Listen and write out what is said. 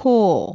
Cool.